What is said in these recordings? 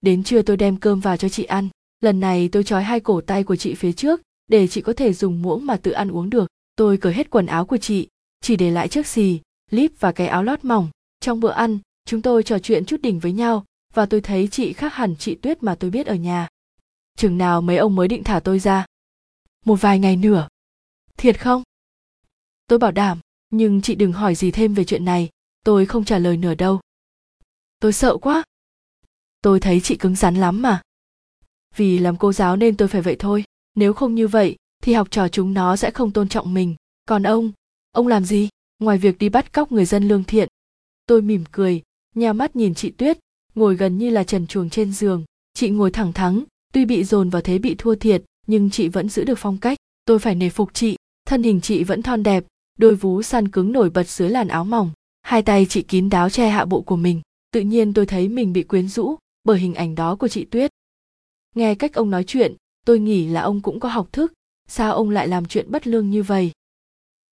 đến trưa tôi đem cơm vào cho chị ăn. Lần này tôi trói hai cổ tay của chị phía trước, để chị có thể dùng muỗng mà tự ăn uống được. Tôi cởi hết quần áo của chị, chỉ để lại chiếc xì líp và cái áo lót mỏng. Trong bữa ăn, chúng tôi trò chuyện chút đỉnh với nhau, và tôi thấy chị khác hẳn chị tuyết mà tôi biết ở nhà. Chừng nào mấy ông mới định thả tôi ra? Một vài ngày nữa. Thiệt không? Tôi bảo đảm, nhưng chị đừng hỏi gì thêm về chuyện này. Tôi không trả lời nửa đâu. Tôi sợ quá tôi thấy chị cứng rắn lắm mà. Vì làm cô giáo nên tôi phải vậy thôi. Nếu không như vậy, thì học trò chúng nó sẽ không tôn trọng mình. Còn ông ông làm gì? Ngoài việc đi bắt cóc người dân lương thiện. Tôi mỉm cười nhà mắt nhìn chị tuyết, ngồi gần như là trần chuồng trên giường. Chị ngồi thẳng thắn, tuy bị dồn vào thế bị thua thiệt, nhưng chị vẫn giữ được phong cách. Tôi phải nể phục chị, thân hình chị vẫn thon đẹp, đôi vú săn cứng nổi bật dưới làn áo mỏng. Hai tay chị kín đáo che hạ bộ của mình, tự nhiên tôi thấy mình bị quyến rũ bởi hình ảnh đó của chị tuyết. Nghe cách ông nói chuyện, tôi nghĩ là ông cũng có học thức, sao ông lại làm chuyện bất lương như vậy?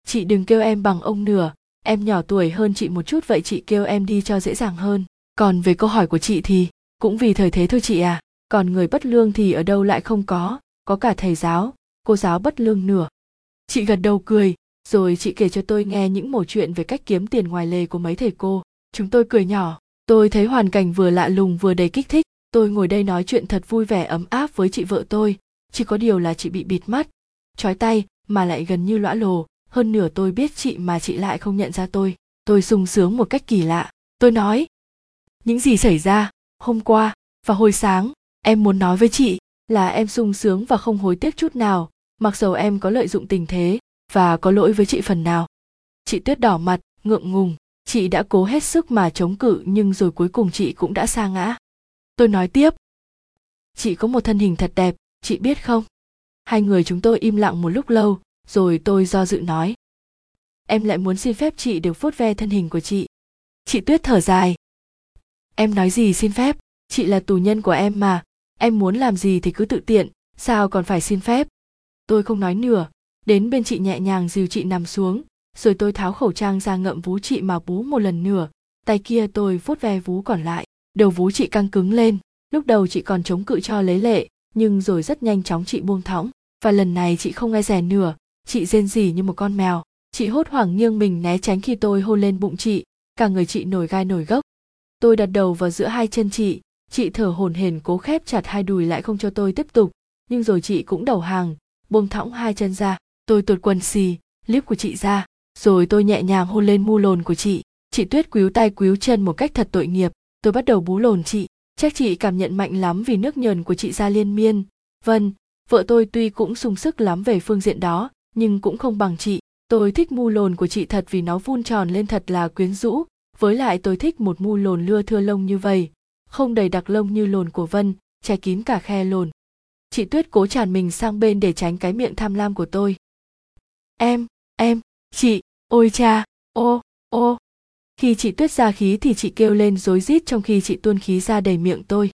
Chị đừng kêu em bằng ông nửa em nhỏ tuổi hơn chị một chút vậy chị kêu em đi cho dễ dàng hơn. Còn về câu hỏi của chị thì, cũng vì thời thế thôi chị à còn người bất lương thì ở đâu lại không có có cả thầy giáo, cô giáo bất lương nửa chị gật đầu cười, rồi chị kể cho tôi nghe những mẩu chuyện về cách kiếm tiền ngoài lề của mấy thầy cô. Chúng tôi cười nhỏ tôi thấy hoàn cảnh vừa lạ lùng vừa đầy kích thích. Tôi ngồi đây nói chuyện thật vui vẻ ấm áp với chị vợ tôi. Chỉ có điều là chị bị bịt mắt, trói tay mà lại gần như lõa lồ. Hơn nửa tôi biết chị mà chị lại không nhận ra tôi. Tôi sung sướng một cách kỳ lạ. Tôi nói, những gì xảy ra hôm qua và hồi sáng, em muốn nói với chị là em sung sướng và không hối tiếc chút nào. Mặc dầu em có lợi dụng tình thế và có lỗi với chị phần nào. Chị tuyết đỏ mặt, ngượng ngùng chị đã cố hết sức mà chống cự, nhưng rồi cuối cùng chị cũng đã sa ngã. Tôi nói tiếp. Chị có một thân hình thật đẹp, chị biết không? Hai người chúng tôi im lặng một lúc lâu, rồi tôi do dự nói. Em lại muốn xin phép chị được vuốt ve thân hình của chị. Chị tuyết thở dài. Em nói gì xin phép? Chị là tù nhân của em mà. Em muốn làm gì thì cứ tự tiện, sao còn phải xin phép? Tôi không nói nửa. Đến bên chị nhẹ nhàng dìu chị nằm xuống rồi tôi tháo khẩu trang ra ngậm vú chị mà bú một lần nữa tay kia tôi vuốt ve vú còn lại. Đầu vú chị căng cứng lên. Lúc đầu chị còn chống cự cho lấy lệ, nhưng rồi rất nhanh chóng chị buông thõng. Và lần này chị không nghe rè nửa. Chị rên rỉ như một con mèo. Chị hốt hoảng nghiêng mình né tránh khi tôi hôn lên bụng chị. Cả người chị nổi gai nổi gốc. Tôi đặt đầu vào giữa hai chân chị. Chị thở hổn hển cố khép chặt hai đùi lại không cho tôi tiếp tục. Nhưng rồi chị cũng đầu hàng, buông thõng hai chân ra. Tôi tuột quần xì líp của chị ra rồi tôi nhẹ nhàng hôn lên mu lồn của chị. Chị tuyết quýu tay quýu chân một cách thật tội nghiệp. Tôi bắt đầu bú lồn chị. Chắc chị cảm nhận mạnh lắm vì nước nhờn của chị ra liên miên. Vâng vợ tôi tuy cũng sung sức lắm về phương diện đó, nhưng cũng không bằng chị. Tôi thích mu lồn của chị thật vì nó vun tròn lên thật là quyến rũ. Với lại tôi thích một mu lồn lưa thưa lông như vậy không đầy đặc lông như lồn của vân, che kín cả khe lồn. Chị tuyết cố tràn mình sang bên để tránh cái miệng tham lam của tôi. Em em chị ôi cha ô ô. Khi chị tuyết ra khí thì chị kêu lên rối rít trong khi chị tuôn khí ra đầy miệng tôi.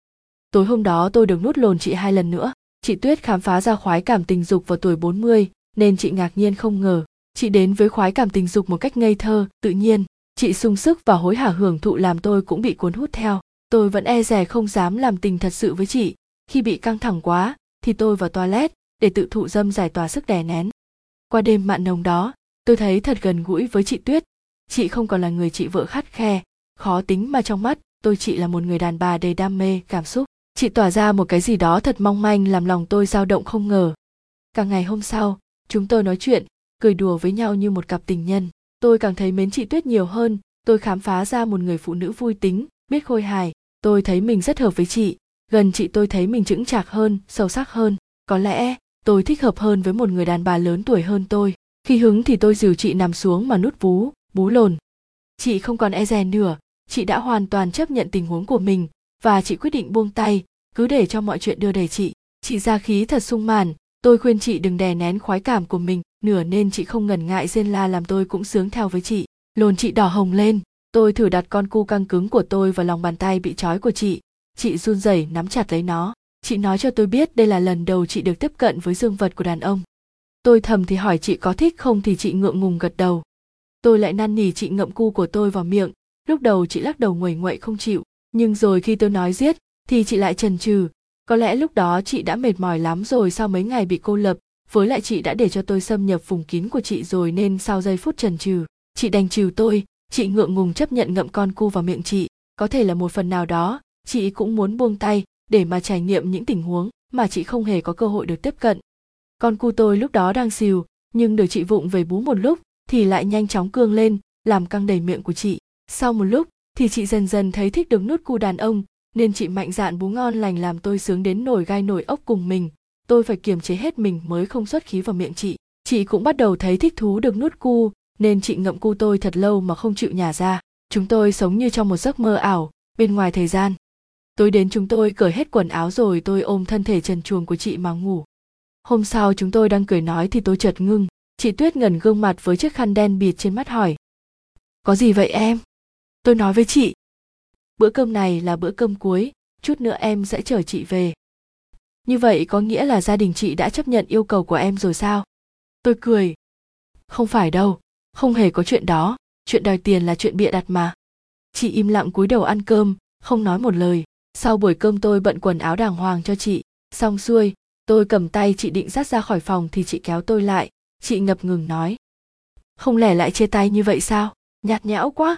Tối hôm đó tôi được nuốt lồn chị hai lần nữa. Chị tuyết khám phá ra khoái cảm tình dục vào tuổi 40, nên chị ngạc nhiên không ngờ. Chị đến với khoái cảm tình dục một cách ngây thơ tự nhiên. Chị sung sức và hối hả hưởng thụ làm tôi cũng bị cuốn hút theo. Tôi vẫn e rè không dám làm tình thật sự với chị. Khi bị căng thẳng quá thì tôi vào toilet để tự thụ dâm giải tỏa sức đè nén. Qua đêm mặn nồng đó tôi thấy thật gần gũi với chị tuyết. Chị không còn là người chị vợ khắt khe, khó tính mà trong mắt, tôi chị là một người đàn bà đầy đam mê, cảm xúc. Chị tỏa ra một cái gì đó thật mong manh, làm lòng tôi dao động không ngờ. Cả ngày hôm sau, chúng tôi nói chuyện, cười đùa với nhau như một cặp tình nhân. Tôi càng thấy mến chị tuyết nhiều hơn, tôi khám phá ra một người phụ nữ vui tính, biết khôi hài. Tôi thấy mình rất hợp với chị, gần chị tôi thấy mình chững chạc hơn, sâu sắc hơn. Có lẽ, tôi thích hợp hơn với một người đàn bà lớn tuổi hơn tôi khi hứng thì tôi dìu chị nằm xuống mà nút vú bú lồn. Chị không còn e dè nữa, chị đã hoàn toàn chấp nhận tình huống của mình, và chị quyết định buông tay, cứ để cho mọi chuyện đưa đẩy chị. Chị ra khí thật sung màn tôi khuyên chị đừng đè nén khoái cảm của mình, nửa nên chị không ngần ngại rên la làm tôi cũng sướng theo với chị. Lồn chị đỏ hồng lên, tôi thử đặt con cu căng cứng của tôi vào lòng bàn tay bị trói của chị. Chị run rẩy nắm chặt lấy nó. Chị nói cho tôi biết đây là lần đầu chị được tiếp cận với dương vật của đàn ông tôi thầm thì hỏi chị có thích không thì chị ngượng ngùng gật đầu. Tôi lại năn nỉ chị ngậm cu của tôi vào miệng, lúc đầu chị lắc đầu nguẩy nguậy không chịu, nhưng rồi khi tôi nói giết, thì chị lại trần trừ có lẽ lúc đó chị đã mệt mỏi lắm rồi sau mấy ngày bị cô lập, với lại chị đã để cho tôi xâm nhập vùng kín của chị rồi nên sau giây phút trần trừ chị đành trừ tôi. Chị ngượng ngùng chấp nhận ngậm con cu vào miệng chị. Có thể là một phần nào đó, chị cũng muốn buông tay để mà trải nghiệm những tình huống mà chị không hề có cơ hội được tiếp cận con cu tôi lúc đó đang xìu, nhưng được chị vụng về bú một lúc thì lại nhanh chóng cương lên, làm căng đầy miệng của chị. Sau một lúc thì chị dần dần thấy thích được nút cu đàn ông, nên chị mạnh dạn bú ngon lành làm tôi sướng đến nổi gai nổi ốc cùng mình. Tôi phải kiềm chế hết mình mới không xuất khí vào miệng chị. Chị cũng bắt đầu thấy thích thú được nuốt cu, nên chị ngậm cu tôi thật lâu mà không chịu nhả ra. Chúng tôi sống như trong một giấc mơ ảo, bên ngoài thời gian. Tối đến chúng tôi cởi hết quần áo rồi tôi ôm thân thể trần truồng của chị mà ngủ hôm sau chúng tôi đang cười nói thì tôi chợt ngưng. Chị tuyết ngẩn gương mặt với chiếc khăn đen bịt trên mắt hỏi. Có gì vậy em? Tôi nói với chị. Bữa cơm này là bữa cơm cuối, chút nữa em sẽ chở chị về. Như vậy có nghĩa là gia đình chị đã chấp nhận yêu cầu của em rồi sao? Tôi cười. Không phải đâu, không hề có chuyện đó, chuyện đòi tiền là chuyện bịa đặt mà. Chị im lặng cúi đầu ăn cơm, không nói một lời. Sau buổi cơm tôi bận quần áo đàng hoàng cho chị, xong xuôi tôi cầm tay chị định dắt ra khỏi phòng thì chị kéo tôi lại. Chị ngập ngừng nói. Không lẽ lại chia tay như vậy sao? Nhạt nhẽo quá.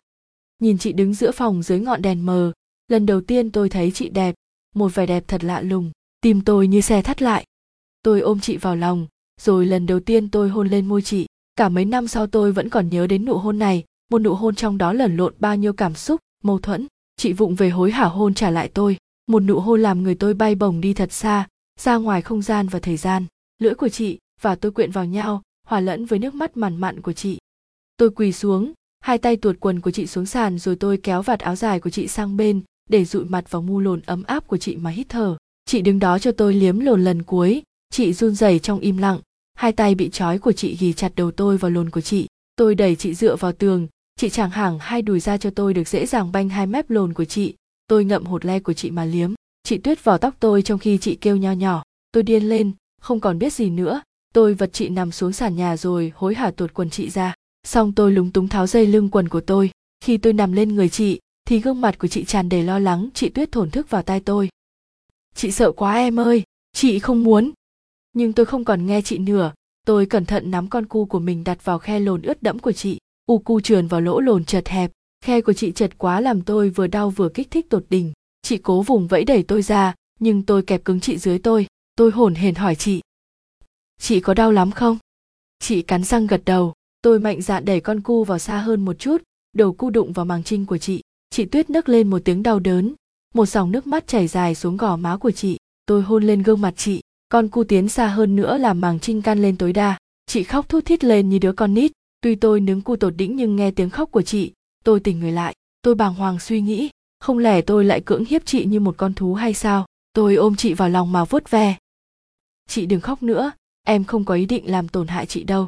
Nhìn chị đứng giữa phòng dưới ngọn đèn mờ, lần đầu tiên tôi thấy chị đẹp. Một vẻ đẹp thật lạ lùng, tim tôi như xe thắt lại. Tôi ôm chị vào lòng, rồi lần đầu tiên tôi hôn lên môi chị. Cả mấy năm sau tôi vẫn còn nhớ đến nụ hôn này, một nụ hôn trong đó lẩn lộn bao nhiêu cảm xúc, mâu thuẫn. Chị vụng về hối hả hôn trả lại tôi. Một nụ hôn làm người tôi bay bổng đi thật xa ra ngoài không gian và thời gian, lưỡi của chị và tôi quyện vào nhau, hòa lẫn với nước mắt mằn mặn của chị. Tôi quỳ xuống, hai tay tuột quần của chị xuống sàn rồi tôi kéo vạt áo dài của chị sang bên để dụi mặt vào mu lồn ấm áp của chị mà hít thở. Chị đứng đó cho tôi liếm lồn lần cuối, chị run rẩy trong im lặng. Hai tay bị trói của chị ghì chặt đầu tôi vào lồn của chị. Tôi đẩy chị dựa vào tường, chị chẳng hẳn hai đùi ra cho tôi được dễ dàng banh hai mép lồn của chị. Tôi ngậm hột le của chị mà liếm chị tuyết vào tóc tôi trong khi chị kêu nho nhỏ. Tôi điên lên, không còn biết gì nữa. Tôi vật chị nằm xuống sàn nhà rồi hối hả tuột quần chị ra. Xong tôi lúng túng tháo dây lưng quần của tôi. Khi tôi nằm lên người chị, thì gương mặt của chị tràn đầy lo lắng. Chị tuyết thổn thức vào tai tôi. Chị sợ quá em ơi, chị không muốn. Nhưng tôi không còn nghe chị nữa tôi cẩn thận nắm con cu của mình đặt vào khe lồn ướt đẫm của chị. U cu trườn vào lỗ lồn chật hẹp. Khe của chị chật quá làm tôi vừa đau vừa kích thích tột đỉnh chị cố vùng vẫy đẩy tôi ra, nhưng tôi kẹp cứng chị dưới tôi tôi hổn hển hỏi chị. Chị có đau lắm không? Chị cắn răng gật đầu, tôi mạnh dạn đẩy con cu vào xa hơn một chút, đầu cu đụng vào màng trinh của chị. Chị tuyết nấc lên một tiếng đau đớn, một dòng nước mắt chảy dài xuống gò má của chị. Tôi hôn lên gương mặt chị, con cu tiến xa hơn nữa làm màng trinh can lên tối đa. Chị khóc thút thít lên như đứa con nít. Tuy tôi nướng cu tột đĩnh nhưng nghe tiếng khóc của chị, tôi tỉnh người lại, tôi bàng hoàng suy nghĩ không lẽ tôi lại cưỡng hiếp chị như một con thú hay sao? Tôi ôm chị vào lòng mà vuốt ve. Chị đừng khóc nữa, em không có ý định làm tổn hại chị đâu.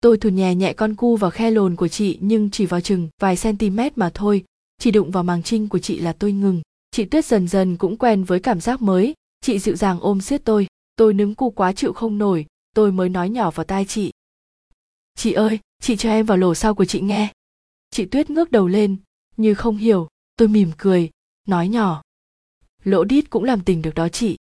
Tôi thùn nhẹ nhẹ con cu vào khe lồn của chị nhưng chỉ vào chừng vài cm mà thôi. Chỉ đụng vào màng trinh của chị là tôi ngừng. Chị tuyết dần dần cũng quen với cảm giác mới. Chị dịu dàng ôm siết tôi. Tôi nứng cu quá chịu không nổi. Tôi mới nói nhỏ vào tai chị. Chị ơi, chị cho em vào lỗ sau của chị nghe. Chị tuyết ngước đầu lên, như không hiểu tôi mỉm cười, nói nhỏ. Lỗ đít cũng làm tình được đó chị.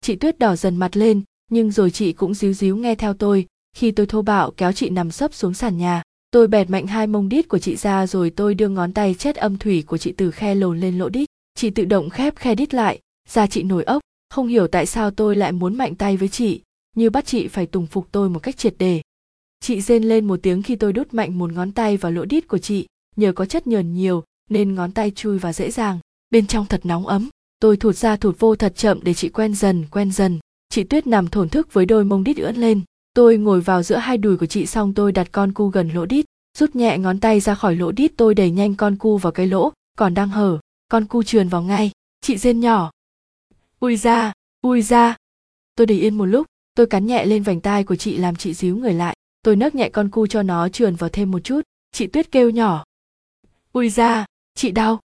Chị tuyết đỏ dần mặt lên, nhưng rồi chị cũng díu díu nghe theo tôi. Khi tôi thô bạo kéo chị nằm sấp xuống sàn nhà, tôi bẹt mạnh hai mông đít của chị ra rồi tôi đưa ngón tay chết âm thủy của chị từ khe lồn lên lỗ đít. Chị tự động khép khe đít lại, da chị nổi ốc. Không hiểu tại sao tôi lại muốn mạnh tay với chị, như bắt chị phải tùng phục tôi một cách triệt để chị rên lên một tiếng khi tôi đút mạnh một ngón tay vào lỗ đít của chị, nhờ có chất nhờn nhiều nên ngón tay chui vào dễ dàng. Bên trong thật nóng ấm. Tôi thụt ra thụt vô thật chậm để chị quen dần quen dần. Chị tuyết nằm thổn thức với đôi mông đít ưỡn lên. Tôi ngồi vào giữa hai đùi của chị xong tôi đặt con cu gần lỗ đít, rút nhẹ ngón tay ra khỏi lỗ đít tôi đẩy nhanh con cu vào cái lỗ, còn đang hở. Con cu trườn vào ngay. Chị rên nhỏ. Ui ra ui ra tôi để yên một lúc, tôi cắn nhẹ lên vành tai của chị làm chị díu người lại. Tôi nấc nhẹ con cu cho nó trườn vào thêm một chút. Chị tuyết kêu nhỏ. Ui ra chị đau.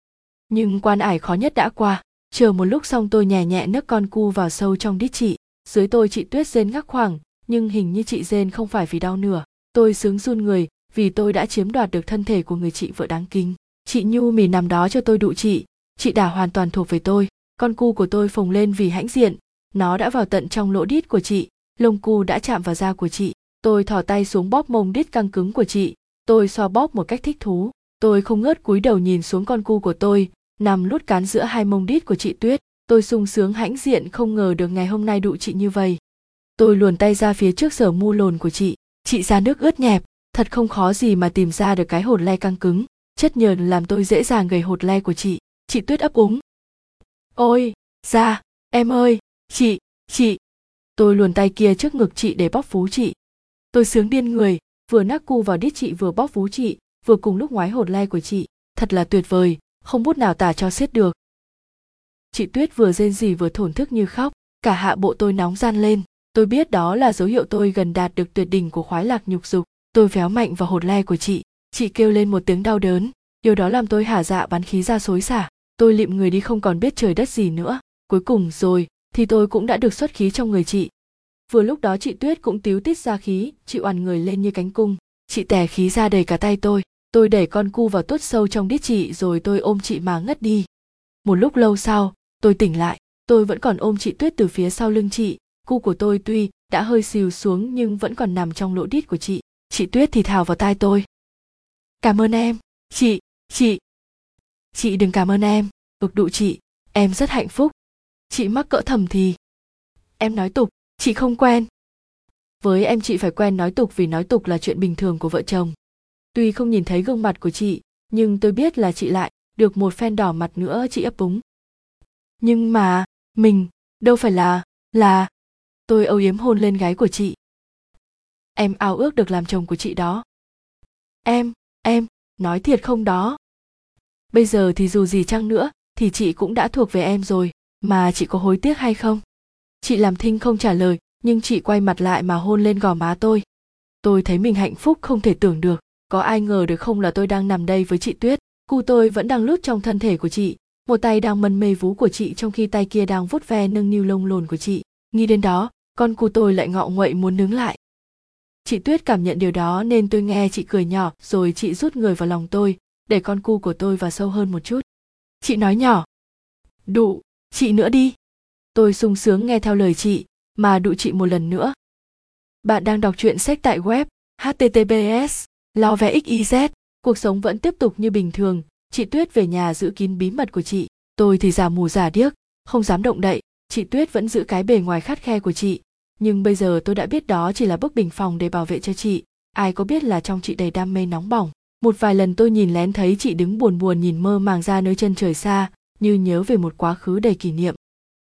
Nhưng quan ải khó nhất đã qua. Chờ một lúc xong tôi nhẹ nhẹ nấc con cu vào sâu trong đít chị. Dưới tôi chị tuyết rên ngắc khoảng nhưng hình như chị rên không phải vì đau nữa tôi sướng run người, vì tôi đã chiếm đoạt được thân thể của người chị vợ đáng kính. Chị nhu mì nằm đó cho tôi đụ chị. Chị đã hoàn toàn thuộc về tôi. Con cu của tôi phồng lên vì hãnh diện. Nó đã vào tận trong lỗ đít của chị. Lông cu đã chạm vào da của chị. Tôi thò tay xuống bóp mông đít căng cứng của chị. Tôi xoa bóp một cách thích thú tôi không ngớt cúi đầu nhìn xuống con cu của tôi, nằm lút cán giữa hai mông đít của chị tuyết. Tôi sung sướng hãnh diện không ngờ được ngày hôm nay đụ chị như vậy. Tôi luồn tay ra phía trước sở mu lồn của chị. Chị ra nước ướt nhẹp, thật không khó gì mà tìm ra được cái hột le căng cứng. Chất nhờn làm tôi dễ dàng gầy hột le của chị. Chị tuyết ấp úng. Ôi, ra, em ơi, chị chị. Tôi luồn tay kia trước ngực chị để bóp vú chị. Tôi sướng điên người, vừa nắc cu vào đít chị vừa bóp vú chị vừa cùng lúc ngoái hột le của chị, thật là tuyệt vời, không bút nào tả cho xiết được. Chị tuyết vừa rên rỉ vừa thổn thức như khóc, cả hạ bộ tôi nóng gian lên. Tôi biết đó là dấu hiệu tôi gần đạt được tuyệt đỉnh của khoái lạc nhục dục. Tôi véo mạnh vào hột le của chị. Chị kêu lên một tiếng đau đớn. Điều đó làm tôi hả dạ bắn khí ra xối xả. Tôi lịm người đi không còn biết trời đất gì nữa. Cuối cùng rồi, thì tôi cũng đã được xuất khí trong người chị. Vừa lúc đó chị tuyết cũng tíu tít ra khí, chị oằn người lên như cánh cung. Chị tè khí ra đầy cả tay tôi tôi đẩy con cu vào tuốt sâu trong đít chị rồi tôi ôm chị mà ngất đi. Một lúc lâu sau, tôi tỉnh lại, tôi vẫn còn ôm chị tuyết từ phía sau lưng chị. Cu của tôi tuy đã hơi xìu xuống nhưng vẫn còn nằm trong lỗ đít của chị. Chị tuyết thì thào vào tai tôi. Cảm ơn em, chị chị chị đừng cảm ơn em ực đụ chị, em rất hạnh phúc. Chị mắc cỡ thầm thì, em nói tục, chị không quen. Với em chị phải quen nói tục vì nói tục là chuyện bình thường của vợ chồng tuy không nhìn thấy gương mặt của chị, nhưng tôi biết là chị lại được một phen đỏ mặt nữa, chị ấp úng. Nhưng mà, mình, đâu phải là là, tôi âu yếm hôn lên gái của chị. Em ao ước được làm chồng của chị đó. Em em, nói thiệt không đó. Bây giờ thì dù gì chăng nữa, thì chị cũng đã thuộc về em rồi, mà chị có hối tiếc hay không? Chị làm thinh không trả lời, nhưng chị quay mặt lại mà hôn lên gò má tôi. Tôi thấy mình hạnh phúc không thể tưởng được có ai ngờ được không là tôi đang nằm đây với chị tuyết? Cu tôi vẫn đang lướt trong thân thể của chị. Một tay đang mân mê vú của chị trong khi tay kia đang vuốt ve nâng niu lông lồn của chị. Nghĩ đến đó, con cu tôi lại ngọ nguậy muốn nướng lại. Chị tuyết cảm nhận điều đó nên tôi nghe chị cười nhỏ, rồi chị rút người vào lòng tôi, để con cu của tôi vào sâu hơn một chút. Chị nói nhỏ. Đụ, chị nữa đi. Tôi sung sướng nghe theo lời chị, mà đụ chị một lần nữa. Bạn đang đọc truyện sách tại web https lo vẽ xyz cuộc sống vẫn tiếp tục như bình thường. Chị tuyết về nhà giữ kín bí mật của chị. Tôi thì giả mù giả điếc, không dám động đậy. Chị tuyết vẫn giữ cái bề ngoài khắt khe của chị. Nhưng bây giờ tôi đã biết đó chỉ là bức bình phòng để bảo vệ cho chị. Ai có biết là trong chị đầy đam mê nóng bỏng. Một vài lần tôi nhìn lén thấy chị đứng buồn buồn nhìn mơ màng ra nơi chân trời xa, như nhớ về một quá khứ đầy kỷ niệm.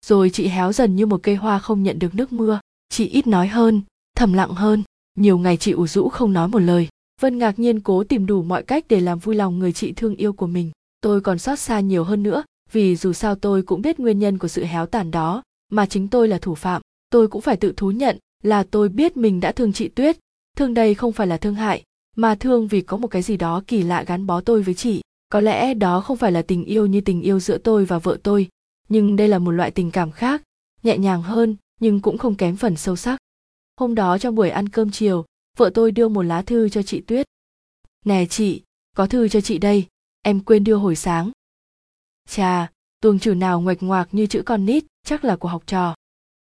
Rồi chị héo dần như một cây hoa không nhận được nước mưa. Chị ít nói hơn, thầm lặng hơn. Nhiều ngày chị ủ rũ không nói một lời vân ngạc nhiên cố tìm đủ mọi cách để làm vui lòng người chị thương yêu của mình. Tôi còn xót xa nhiều hơn nữa, vì dù sao tôi cũng biết nguyên nhân của sự héo tàn đó, mà chính tôi là thủ phạm. Tôi cũng phải tự thú nhận là tôi biết mình đã thương chị tuyết. Thương đây không phải là thương hại, mà thương vì có một cái gì đó kỳ lạ gắn bó tôi với chị. Có lẽ đó không phải là tình yêu như tình yêu giữa tôi và vợ tôi, nhưng đây là một loại tình cảm khác, nhẹ nhàng hơn, nhưng cũng không kém phần sâu sắc. Hôm đó trong buổi ăn cơm chiều vợ tôi đưa một lá thư cho chị tuyết. Nè chị, có thư cho chị đây, em quên đưa hồi sáng. Chà, tuồng chữ nào ngoạch ngoạc như chữ con nít, chắc là của học trò.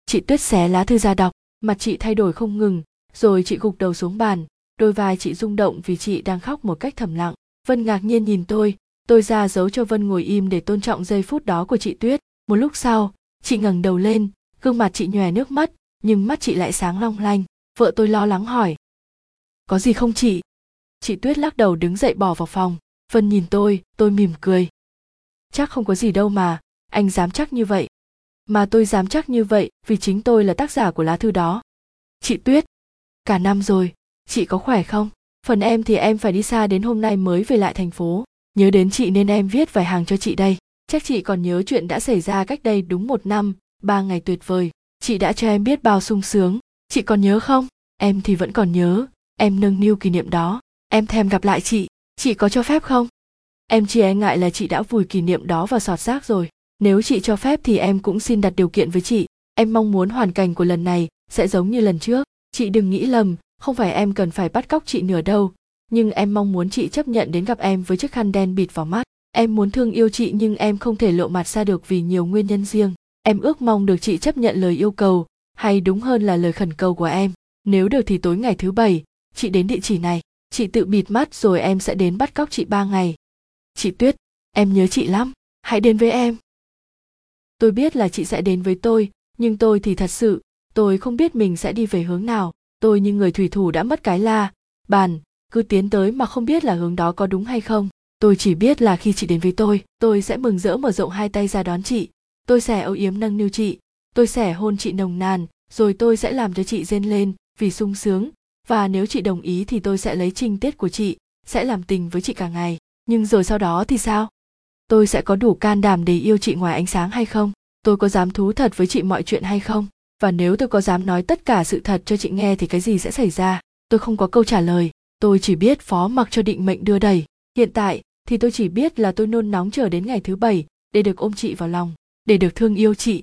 Chị tuyết xé lá thư ra đọc, mặt chị thay đổi không ngừng, rồi chị gục đầu xuống bàn, đôi vai chị rung động vì chị đang khóc một cách thầm lặng. Vân ngạc nhiên nhìn tôi tôi ra giấu cho vân ngồi im để tôn trọng giây phút đó của chị tuyết. Một lúc sau, chị ngẩng đầu lên, gương mặt chị nhòe nước mắt, nhưng mắt chị lại sáng long lanh. Vợ tôi lo lắng hỏi có gì không chị? Chị tuyết lắc đầu đứng dậy bỏ vào phòng. Vân nhìn tôi tôi mỉm cười. Chắc không có gì đâu mà, anh dám chắc như vậy. Mà tôi dám chắc như vậy vì chính tôi là tác giả của lá thư đó. Chị tuyết, cả năm rồi, chị có khỏe không? Phần em thì em phải đi xa đến hôm nay mới về lại thành phố. Nhớ đến chị nên em viết vài hàng cho chị đây. Chắc chị còn nhớ chuyện đã xảy ra cách đây đúng một năm, ba ngày tuyệt vời. Chị đã cho em biết bao sung sướng. Chị còn nhớ không? Em thì vẫn còn nhớ em nâng niu kỷ niệm đó. Em thèm gặp lại chị. Chị có cho phép không? Em chỉ e ngại là chị đã vùi kỷ niệm đó vào sọt xác rồi. Nếu chị cho phép thì em cũng xin đặt điều kiện với chị. Em mong muốn hoàn cảnh của lần này sẽ giống như lần trước. Chị đừng nghĩ lầm, không phải em cần phải bắt cóc chị nửa đâu. Nhưng em mong muốn chị chấp nhận đến gặp em với chiếc khăn đen bịt vào mắt. Em muốn thương yêu chị nhưng em không thể lộ mặt ra được vì nhiều nguyên nhân riêng. Em ước mong được chị chấp nhận lời yêu cầu, hay đúng hơn là lời khẩn cầu của em. Nếu được thì tối ngày thứ bảy chị đến địa chỉ này. Chị tự bịt mắt rồi em sẽ đến bắt cóc chị ba ngày. Chị tuyết, em nhớ chị lắm. Hãy đến với em. Tôi biết là chị sẽ đến với tôi, nhưng tôi thì thật sự, tôi không biết mình sẽ đi về hướng nào. Tôi như người thủy thủ đã mất cái la. Bàn, cứ tiến tới mà không biết là hướng đó có đúng hay không. Tôi chỉ biết là khi chị đến với tôi tôi sẽ mừng rỡ mở rộng hai tay ra đón chị. Tôi sẽ âu yếm nâng niu chị. Tôi sẽ hôn chị nồng nàn, rồi tôi sẽ làm cho chị rên lên vì sung sướng và nếu chị đồng ý thì tôi sẽ lấy trinh tiết của chị, sẽ làm tình với chị cả ngày. Nhưng rồi sau đó thì sao? Tôi sẽ có đủ can đảm để yêu chị ngoài ánh sáng hay không? Tôi có dám thú thật với chị mọi chuyện hay không? Và nếu tôi có dám nói tất cả sự thật cho chị nghe thì cái gì sẽ xảy ra? Tôi không có câu trả lời. Tôi chỉ biết phó mặc cho định mệnh đưa đẩy. Hiện tại thì tôi chỉ biết là tôi nôn nóng chờ đến ngày thứ bảy để được ôm chị vào lòng, để được thương yêu chị.